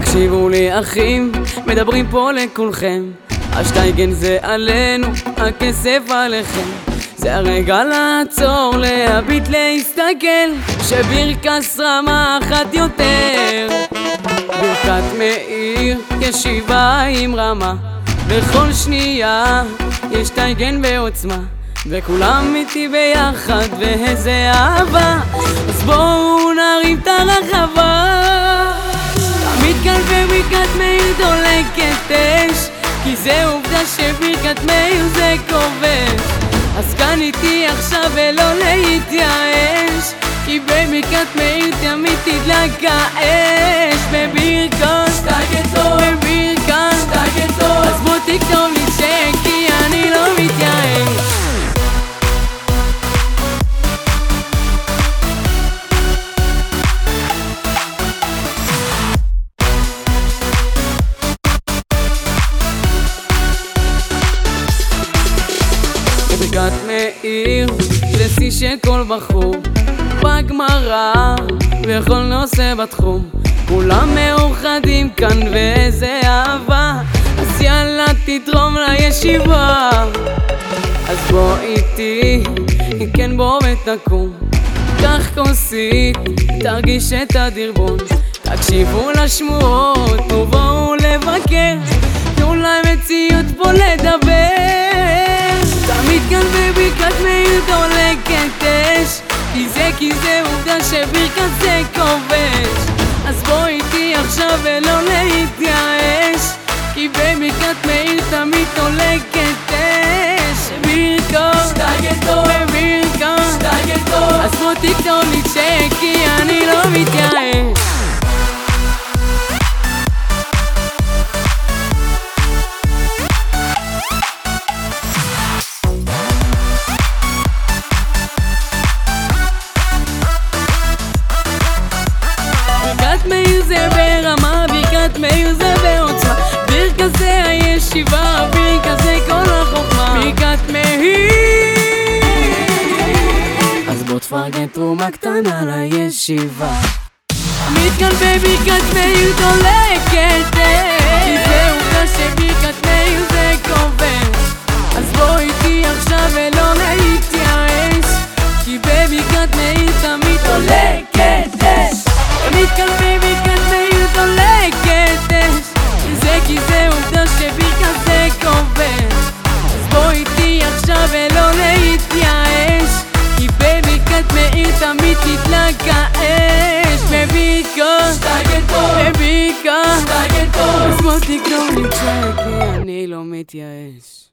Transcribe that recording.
תקשיבו לי אחים, מדברים פה לכולכם. השטייגן זה עלינו, הכסף עליכם. זה הרגע לעצור, להביט, להסתכל שברכס רמה אחת יותר. ברכת מאיר, ישיבה עם רמה. בכל שנייה יש טייגן בעוצמה וכולם איתי ביחד ואיזה אהבה. אז בואו נרים את הרחבה בברכת מאיר דולקת אש כי זה עובדה שברכת מאיר זה כובש. אז כאן איתי עכשיו ולא להתייאש כי בברכת מאיר תמיד תדלק האש. בברכות ברכת מאיר זה שיא של כל בחור בגמרא וכל נושא בתחום. כולם מאוחדים כאן ואיזה אהבה. אז יאללה תתרום לישיבה. אז בוא איתי, כן בוא ותקום. קח כוסית, תרגיש את הדרבון. תקשיבו לשמועות ובואו לבקר. תנו להם מציאות פה לדבר תמיד כאן בברכת מאיר דולקת אש כי זה כי זה עובדה שברכת זה כובש אז בוא איתי עכשיו ולא להתייאש כי בברכת מאיר תמיד דולקת אש ברכות שטייגטו, בברכות שטייגטו אז בוא תכתוב לי זה הישיבה, ברכת זה כל החוכמה. ברכת מאיר אז בוא תפרגן תרומה קטנה לישיבה. כאן בברכת מאיר דולקת כי זה עובדה שברכת מאיר זה כובש אז בוא איתי עכשיו ולא להתייאש כי בברכת מאיר תמיד דולקת אש תמיד כאן בברכות שטייגטו אז בוא תכתוב לי צ'ק כי אני לא מתייאש